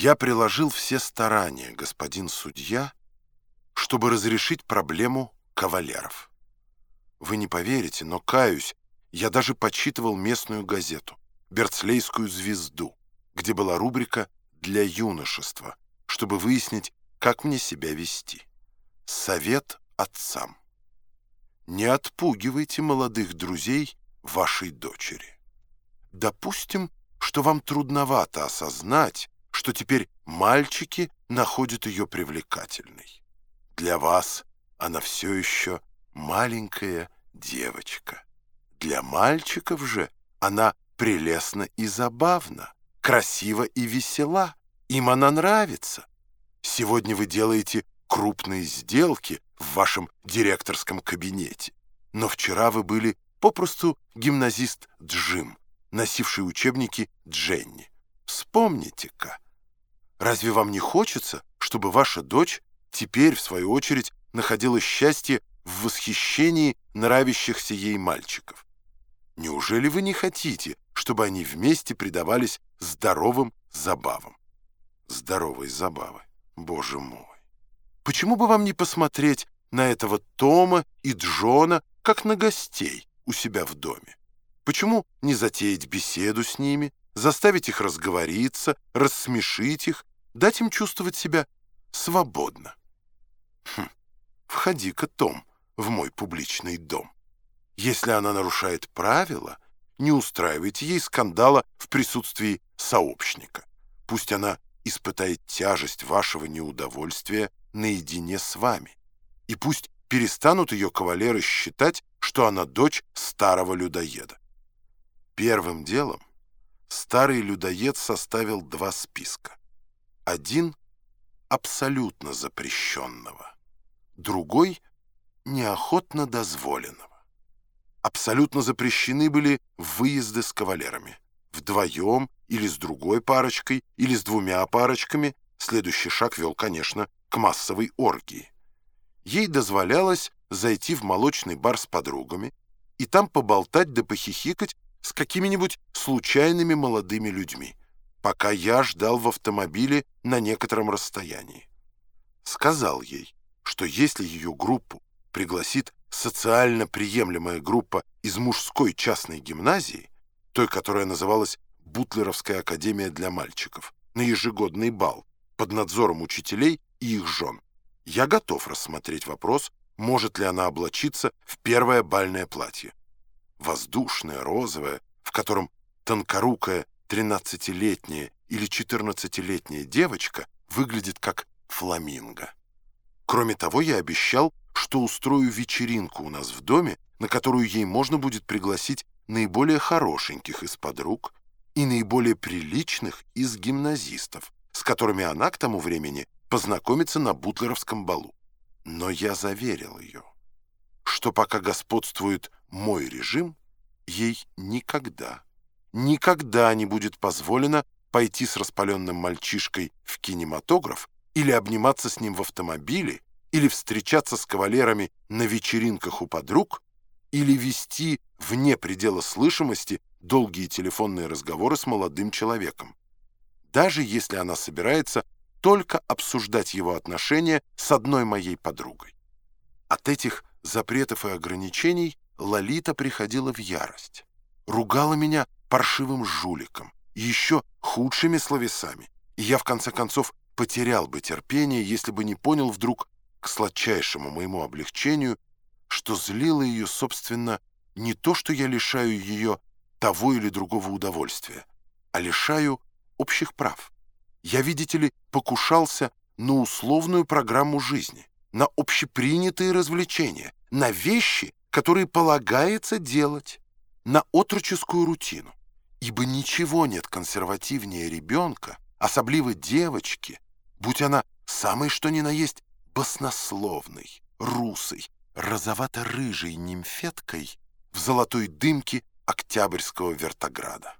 Я приложил все старания, господин судья, чтобы разрешить проблему кавалеров. Вы не поверите, но, каюсь, я даже почитывал местную газету, Берцлейскую звезду, где была рубрика «Для юношества», чтобы выяснить, как мне себя вести. Совет отцам. Не отпугивайте молодых друзей вашей дочери. Допустим, что вам трудновато осознать, что теперь мальчики находят ее привлекательной. Для вас она все еще маленькая девочка. Для мальчиков же она прелестна и забавна, красива и весела. Им она нравится. Сегодня вы делаете крупные сделки в вашем директорском кабинете. Но вчера вы были попросту гимназист Джим, носивший учебники Дженни. Вспомните-ка. Разве вам не хочется, чтобы ваша дочь теперь, в свою очередь, находила счастье в восхищении нравящихся ей мальчиков? Неужели вы не хотите, чтобы они вместе предавались здоровым забавам? Здоровой забавы, боже мой! Почему бы вам не посмотреть на этого Тома и Джона, как на гостей у себя в доме? Почему не затеять беседу с ними, заставить их разговориться, рассмешить их, дать им чувствовать себя свободно? Хм, входи-ка, Том, в мой публичный дом. Если она нарушает правила, не устраивайте ей скандала в присутствии сообщника. Пусть она испытает тяжесть вашего неудовольствия наедине с вами. И пусть перестанут ее кавалеры считать, что она дочь старого людоеда. Первым делом старый людоед составил два списка. Один абсолютно запрещенного, другой неохотно дозволенного. Абсолютно запрещены были выезды с кавалерами. Вдвоем или с другой парочкой, или с двумя парочками. Следующий шаг вел, конечно, к массовой оргии. Ей дозволялось зайти в молочный бар с подругами и там поболтать да похихикать с какими-нибудь случайными молодыми людьми, пока я ждал в автомобиле на некотором расстоянии. Сказал ей, что если ее группу пригласит социально приемлемая группа из мужской частной гимназии, той, которая называлась Бутлеровская академия для мальчиков, на ежегодный бал под надзором учителей и их жен. Я готов рассмотреть вопрос, может ли она облачиться в первое бальное платье. Воздушное, розовое, в котором тонкорукая 13-летняя или 14-летняя девочка выглядит как фламинго. Кроме того, я обещал, что устрою вечеринку у нас в доме, на которую ей можно будет пригласить наиболее хорошеньких из подруг и наиболее приличных из гимназистов, с которыми она к тому времени познакомиться на бутлеровском балу. Но я заверил ее, что пока господствует мой режим, ей никогда, никогда не будет позволено пойти с распаленным мальчишкой в кинематограф или обниматься с ним в автомобиле, или встречаться с кавалерами на вечеринках у подруг, или вести вне предела слышимости долгие телефонные разговоры с молодым человеком, даже если она собирается только обсуждать его отношения с одной моей подругой. От этих запретов и ограничений Лолита приходила в ярость. Ругала меня паршивым жуликом, еще худшими словесами. И я, в конце концов, потерял бы терпение, если бы не понял вдруг, к сладчайшему моему облегчению, что злило ее, собственно, не то, что я лишаю ее того или другого удовольствия, а лишаю общих прав. Я, видите ли, покушался на условную программу жизни, на общепринятые развлечения, на вещи, которые полагается делать, на отроческую рутину. Ибо ничего нет консервативнее ребенка, особливо девочки, будь она самой что ни на есть баснословной, русой, розовато-рыжей нимфеткой в золотой дымке Октябрьского вертограда.